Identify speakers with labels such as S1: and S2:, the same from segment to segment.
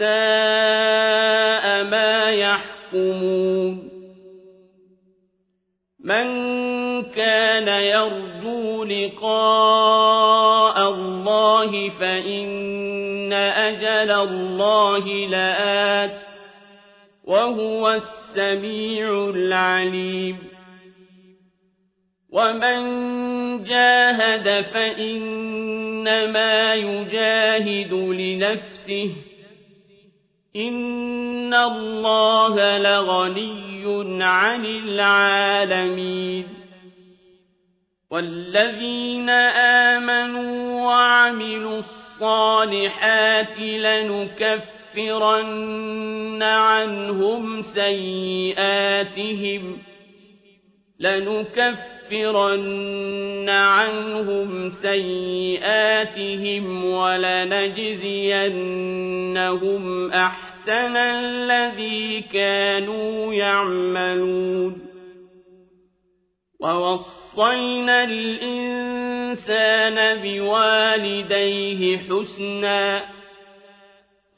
S1: ساء ما يحكمون. من كان يرجو لقاء الله فإن أجل الله لآت وهو السميع العليم. ومن جاهد فإنما يجاهد لنفسه إن الله لغني عن العالمين والذين آمنوا وعملوا الصالحات لنكفرن عنهم سيئاتهم لنكفرن عنهم سيئاتهم ولنجزينهم أحسن الذي كانوا يعملون. ووصينا الإنسان بوالديه حسنا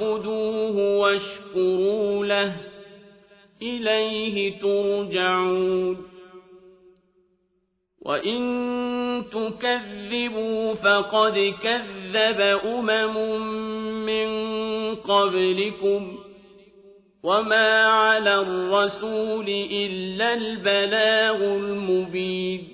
S1: واعبدوه واشكروا له. إليه ترجعون. وإن تكذبوا فقد كذب أمم من قبلكم. وما على الرسول إلا البلاغ المبين.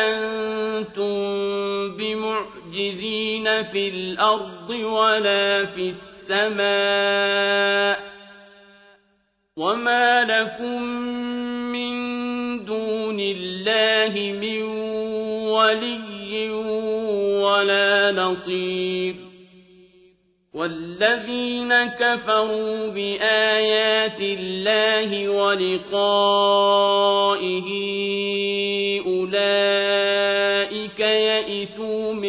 S1: بمعجزين في الأرض ولا في السماء وما لكم من دون الله من ولي ولا نصير والذين كفروا بآيات الله ولقائه أولئك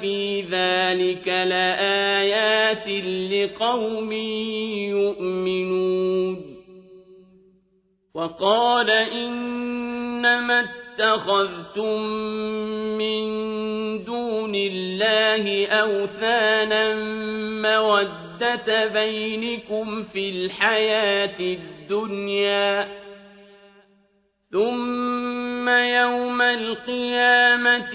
S1: في ذلك لآيات لقوم يؤمنون وقال إنما اتخذتم من دون الله أوثانا مودة بينكم في الحياة الدنيا ثم يوم القيامة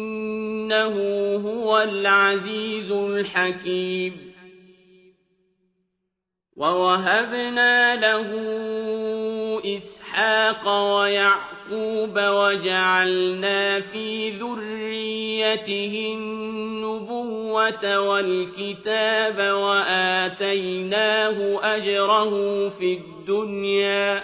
S1: إنه هو العزيز الحكيم ووهبنا له إسحاق ويعقوب وجعلنا في ذريته النبوة والكتاب وآتيناه أجره في الدنيا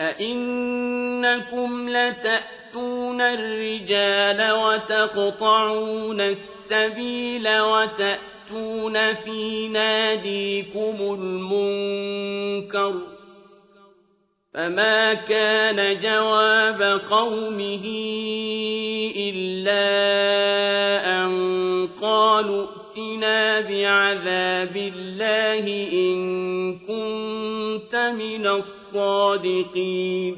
S1: أئنكم لتأتون الرجال وتقطعون السبيل وتأتون في ناديكم المنكر فما كان جواب قومه إلا أن قالوا ائتنا بعذاب الله إن كنت من الصادقين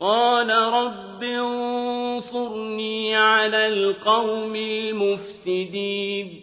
S1: قال رب انصرني على القوم المفسدين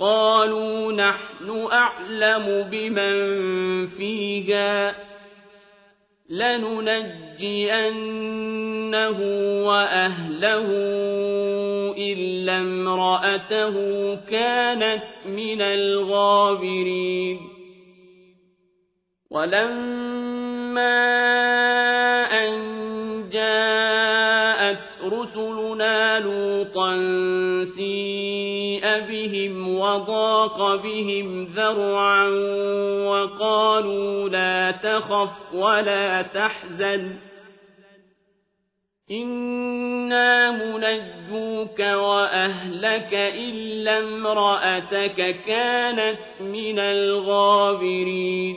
S1: قالوا نحن أعلم بمن فيها لننجينه وأهله إلا امرأته كانت من الغابرين. ولما أن جاءت رسلنا لوطا سيئ بهم وضاق بهم ذرعا وقالوا لا تخف ولا تحزن إنا منجوك وأهلك إلا امرأتك كانت من الغابرين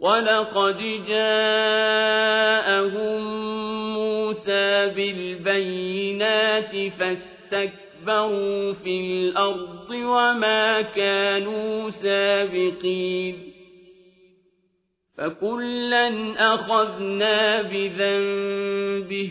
S1: ولقد جاءهم موسى بالبينات فاستكبروا في الأرض وما كانوا سابقين فكلا أخذنا بذنبه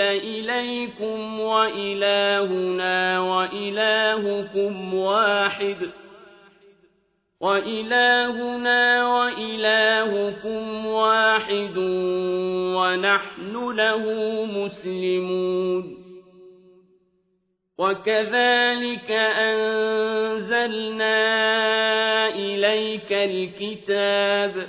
S1: إليكم وإلهنا وإلهكم واحد وإلهنا وإلهكم واحد ونحن له مسلمون وكذلك أنزلنا إليك الكتاب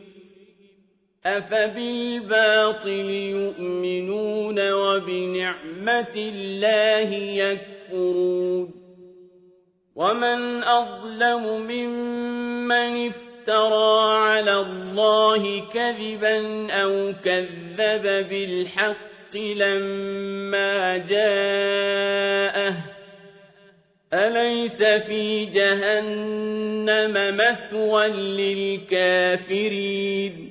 S1: أفبالباطل يؤمنون وبنعمة الله يكفرون ومن أظلم ممن افترى على الله كذبا أو كذب بالحق لما جاءه أليس في جهنم مثوى للكافرين